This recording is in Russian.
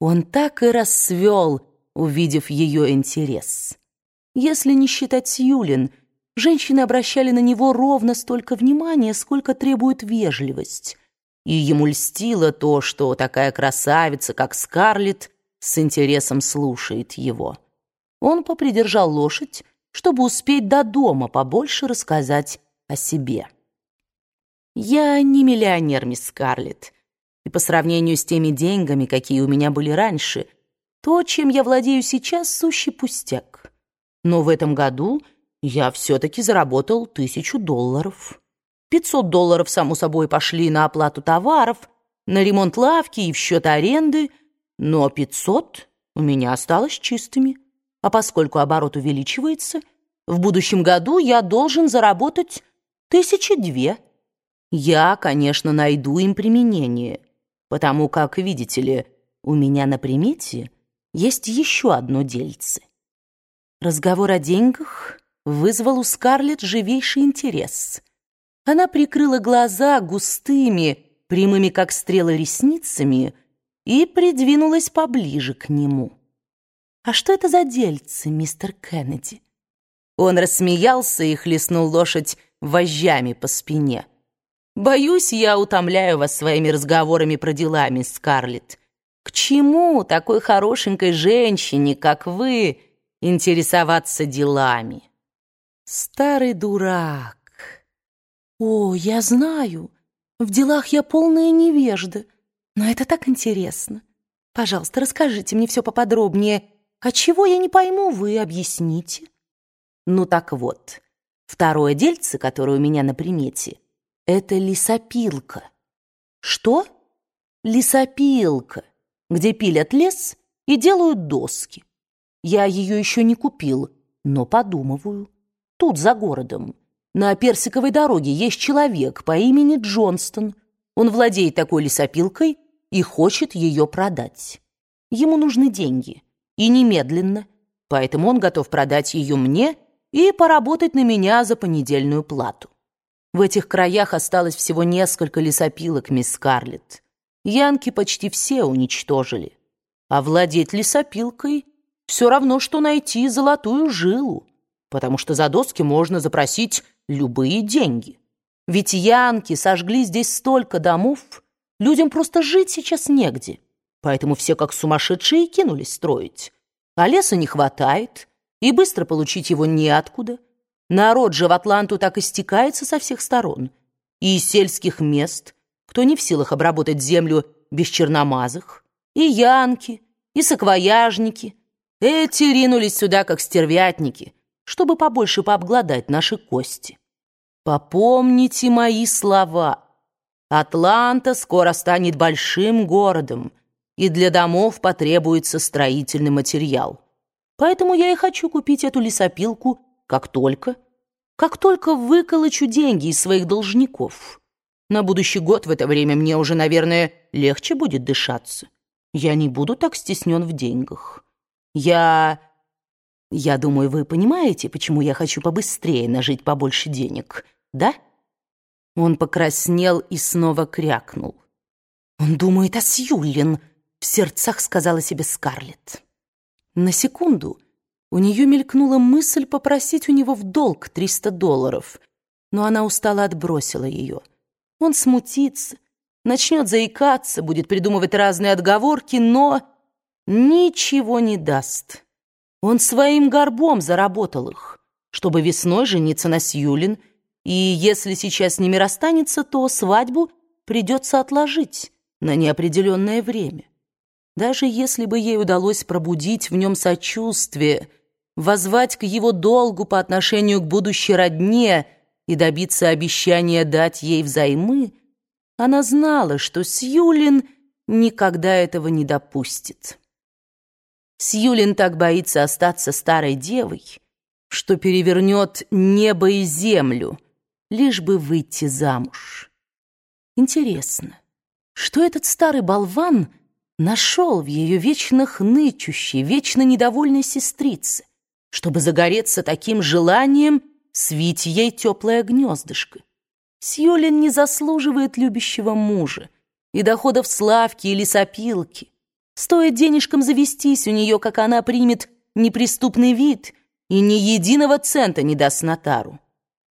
Он так и расцвел, увидев ее интерес. Если не считать Сьюлин, женщины обращали на него ровно столько внимания, сколько требует вежливость. И ему льстило то, что такая красавица, как Скарлетт, с интересом слушает его. Он попридержал лошадь, чтобы успеть до дома побольше рассказать о себе. «Я не миллионер, мисс Скарлетт, и по сравнению с теми деньгами, какие у меня были раньше, то, чем я владею сейчас, сущий пустяк. Но в этом году я все-таки заработал тысячу долларов. Пятьсот долларов, само собой, пошли на оплату товаров, на ремонт лавки и в счет аренды, но пятьсот у меня осталось чистыми. А поскольку оборот увеличивается, в будущем году я должен заработать тысячи две. Я, конечно, найду им применение, потому как, видите ли, у меня на примете есть еще одно дельце. Разговор о деньгах вызвал у Скарлетт живейший интерес. Она прикрыла глаза густыми, прямыми как стрелы ресницами и придвинулась поближе к нему. «А что это за дельце, мистер Кеннеди?» Он рассмеялся и хлестнул лошадь вожжами по спине. «Боюсь, я утомляю вас своими разговорами про дела, мисс Скарлетт. К чему такой хорошенькой женщине, как вы, интересоваться делами?» «Старый дурак!» «О, я знаю, в делах я полная невежда, но это так интересно. Пожалуйста, расскажите мне все поподробнее. А чего я не пойму, вы объясните». Ну так вот, второе дельце, которое у меня на примете, это лесопилка. Что? Лесопилка, где пилят лес и делают доски. Я ее еще не купил, но подумываю. Тут, за городом, на Персиковой дороге, есть человек по имени Джонстон. Он владеет такой лесопилкой и хочет ее продать. Ему нужны деньги, и немедленно, поэтому он готов продать ее мне и поработать на меня за понедельную плату. В этих краях осталось всего несколько лесопилок, мисс Скарлетт. Янки почти все уничтожили. А владеть лесопилкой все равно, что найти золотую жилу, потому что за доски можно запросить любые деньги. Ведь янки сожгли здесь столько домов, людям просто жить сейчас негде. Поэтому все как сумасшедшие кинулись строить. А леса не хватает, и быстро получить его неоткуда. Народ же в Атланту так истекается со всех сторон. И из сельских мест, кто не в силах обработать землю без черномазых, и янки, и саквояжники. Эти ринулись сюда, как стервятники, чтобы побольше пообгладать наши кости. Попомните мои слова. Атланта скоро станет большим городом, и для домов потребуется строительный материал. Поэтому я и хочу купить эту лесопилку как только, как только выколочу деньги из своих должников. На будущий год в это время мне уже, наверное, легче будет дышаться. Я не буду так стеснен в деньгах. Я... Я думаю, вы понимаете, почему я хочу побыстрее нажить побольше денег, да? Он покраснел и снова крякнул. Он думает о Сьюлин, в сердцах сказала себе Скарлетт. На секунду у нее мелькнула мысль попросить у него в долг 300 долларов, но она устало отбросила ее. Он смутится, начнет заикаться, будет придумывать разные отговорки, но ничего не даст. Он своим горбом заработал их, чтобы весной жениться на Сьюлин, и если сейчас с ними расстанется, то свадьбу придется отложить на неопределенное время. Даже если бы ей удалось пробудить в нем сочувствие, возвать к его долгу по отношению к будущей родне и добиться обещания дать ей взаймы, она знала, что Сьюлин никогда этого не допустит. Сьюлин так боится остаться старой девой, что перевернет небо и землю, лишь бы выйти замуж. Интересно, что этот старый болван — нашел в ее вечно хнычущей, вечно недовольной сестрице, чтобы загореться таким желанием свить ей теплое гнездышко. Сьюлин не заслуживает любящего мужа и доходов славки или сопилки. Стоит денежкам завестись у нее, как она примет неприступный вид и ни единого цента не даст нотару.